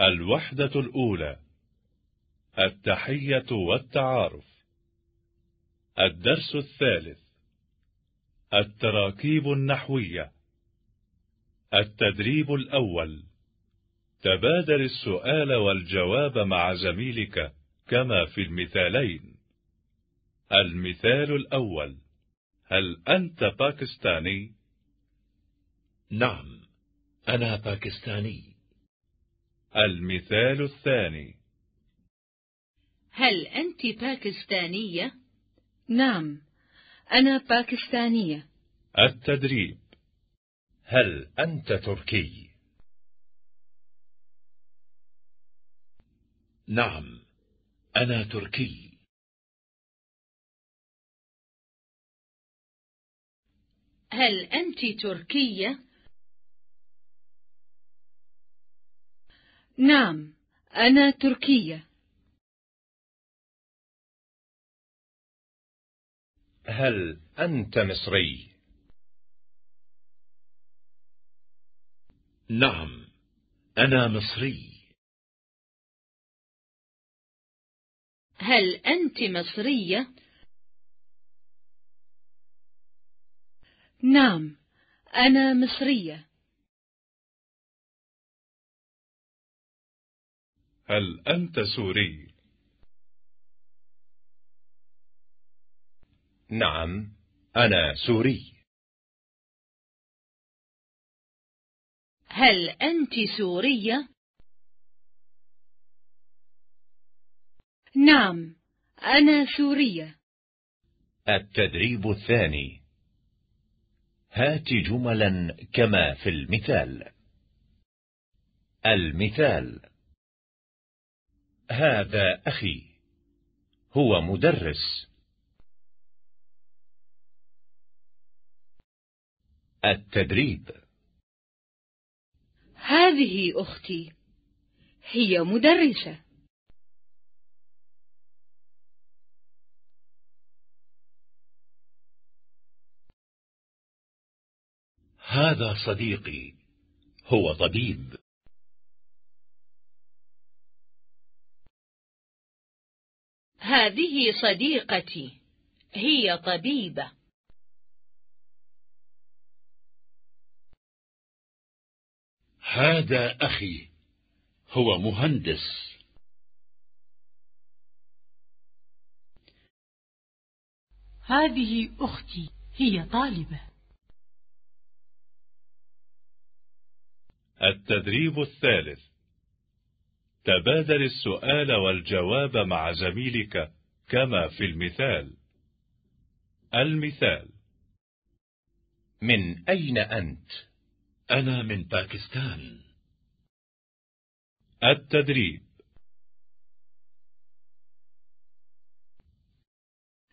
الوحدة الأولى التحية والتعارف. الدرس الثالث التراكيب النحوية. التدريب الأول تبادل السؤال والجواب مع زميلك كما في المثالين. المثال الأول هل أنت باكستاني؟ نعم أنا باكستاني. المثال الثاني هل أنت باكستانية؟ نعم أنا باكستانية التدريب هل أنت تركي؟ نعم أنا تركي هل أنت تركية؟ نعم أنا تركية هل أنت مصري؟ نعم أنا مصري هل أنت مصرية؟ نعم أنا مصرية هل أنت سوري؟ نعم أنا سوري. هل أنت سورية؟ نعم أنا سورية. التدريب الثاني. هات جملا كما في المثال. المثال. هذا أخي هو مدرس. التدريب. هذه أختي هي مدرسة. هذا صديقي هو طبيب. هذه صديقتي. هي طبيبة. هذا أخي. هو مهندس. هذه أختي. هي طالبة. التدريب الثالث. تبادل السؤال والجواب مع زميلك كما في المثال. المثال. من أين أنت؟ أنا من باكستان. التدريب.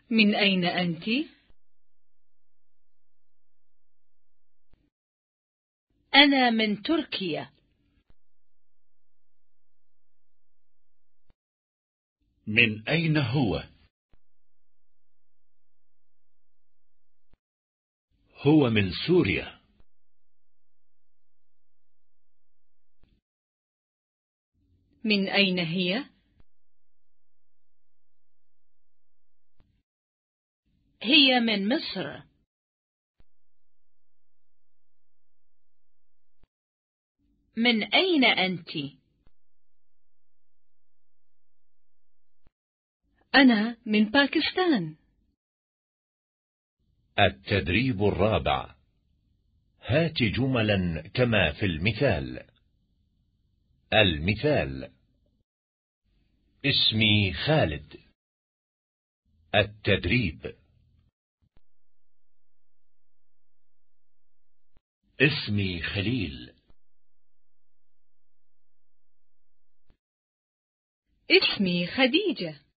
من أين أنت؟ أنا من تركيا. من أين هو؟ هو من سوريا من أين هي؟ هي من مصر من أين أنت؟ أنا من باكستان. التدريب الرابع. هات جملا كما في المثال. المثال. اسمي خالد. التدريب. اسمي خليل. اسمي خديجة.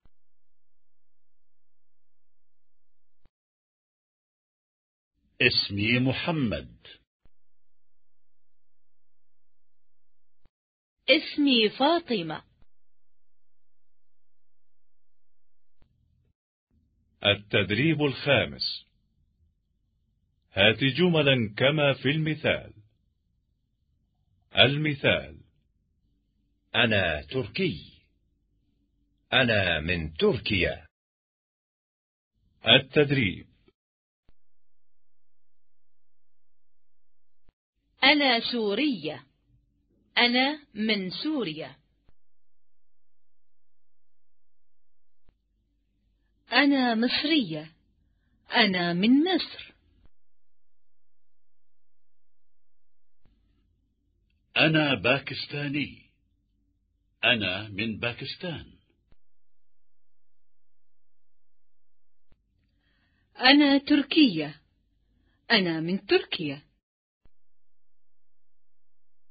اسمي محمد. اسمي فاطمة. التدريب الخامس. هات جملا كما في المثال. المثال. أنا تركي. أنا من تركيا. التدريب. أنا سورية. أنا من سوريا. أنا مصرية. أنا من مصر. أنا باكستاني. أنا من باكستان. أنا تركية. أنا من تركيا.